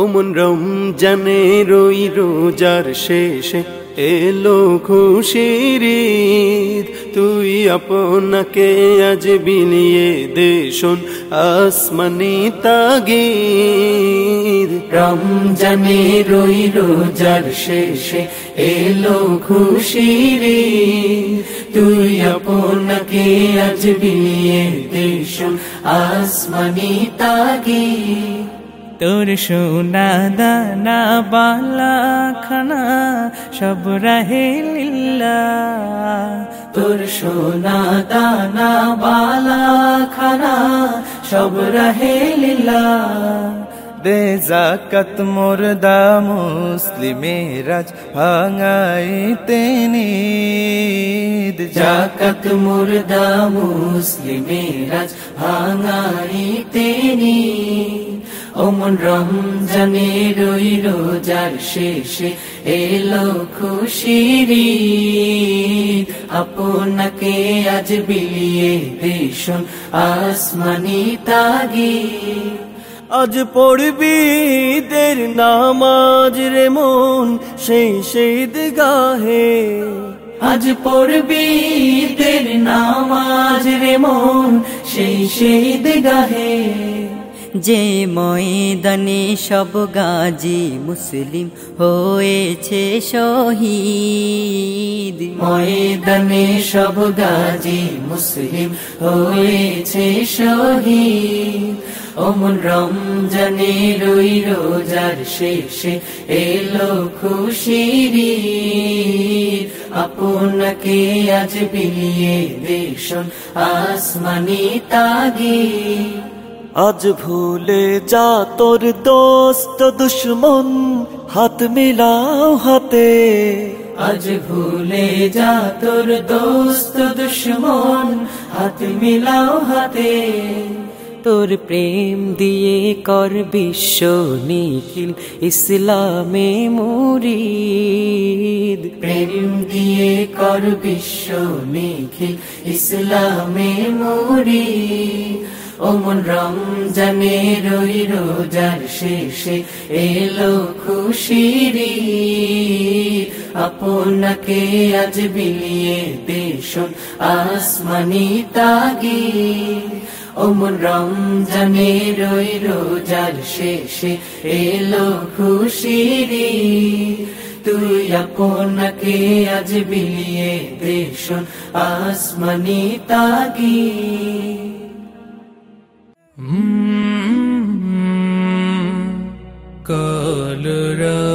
অমন রমজানে রই রোজার শেষে এলো খুশির। তুই আপনাকে আজ বিলিয়ে দেশন আসমানি তাগির রমজানে রই রোজার শেষে এলো খুশির। তুই আপনাকে আজ বিলিয়ে দেশন আসমানি তাগির তোর সোনা দানা, বালা খানা, সব রাহে লীলা। তোর সোনা দানা, বালা খানা, সব রহে লীলা। দে জাকাত মুর্দা মুসলিমেরাজ ভাঙাইতে নিদ। জাকাত মুর্দা মুসলিমেরাজ ভাঙাই তেনি ওমন রমজানে রই রোজার শেষে এলো খুশির। আপনাকে আজ বিলিয়ে দেশন আসমানি তাগি। আজ পড়বি দের নামাজ রে মন সেই সেই গাহে আজ পড়বি তের নামাজ রে মন সেই সেই গাহে যে ময়দানে সব গাজী মুসলিম হয়েছে শহীদ। ময়দানে সব গাজী মুসলিম হয়েছে শহীদ। অমন রমজানে রই রোজার শেষে এলো খুশির। আপনাকে আজ বিলিয়ে দেশন আসমানি তাগি আজ ভুলে যা তোর দোস্ত দুশ্মন হাত মিলাও হাতে। আজ ভুলে যা তোর দোস্ত দুশ্মন হাত মিলাও হাতে। তোর প্রেম দিয়ে কর বিশ্ব নিখিল ইসলামে মুরিদ। প্রেম দিয়ে কর বিশ্ব নিখিল ইসলামে মুরি ওমন রমজানে রই রোজার শেষে এলো খুশির। আপনাকে আজ বিলিয়ে দেশন আসমানি তাগি ওমন রমজানে রই রোজার শেষে এলো খুশির। তুই আপনাকে আজ বিলিয়ে দেশন আসমানি তাগি कालरा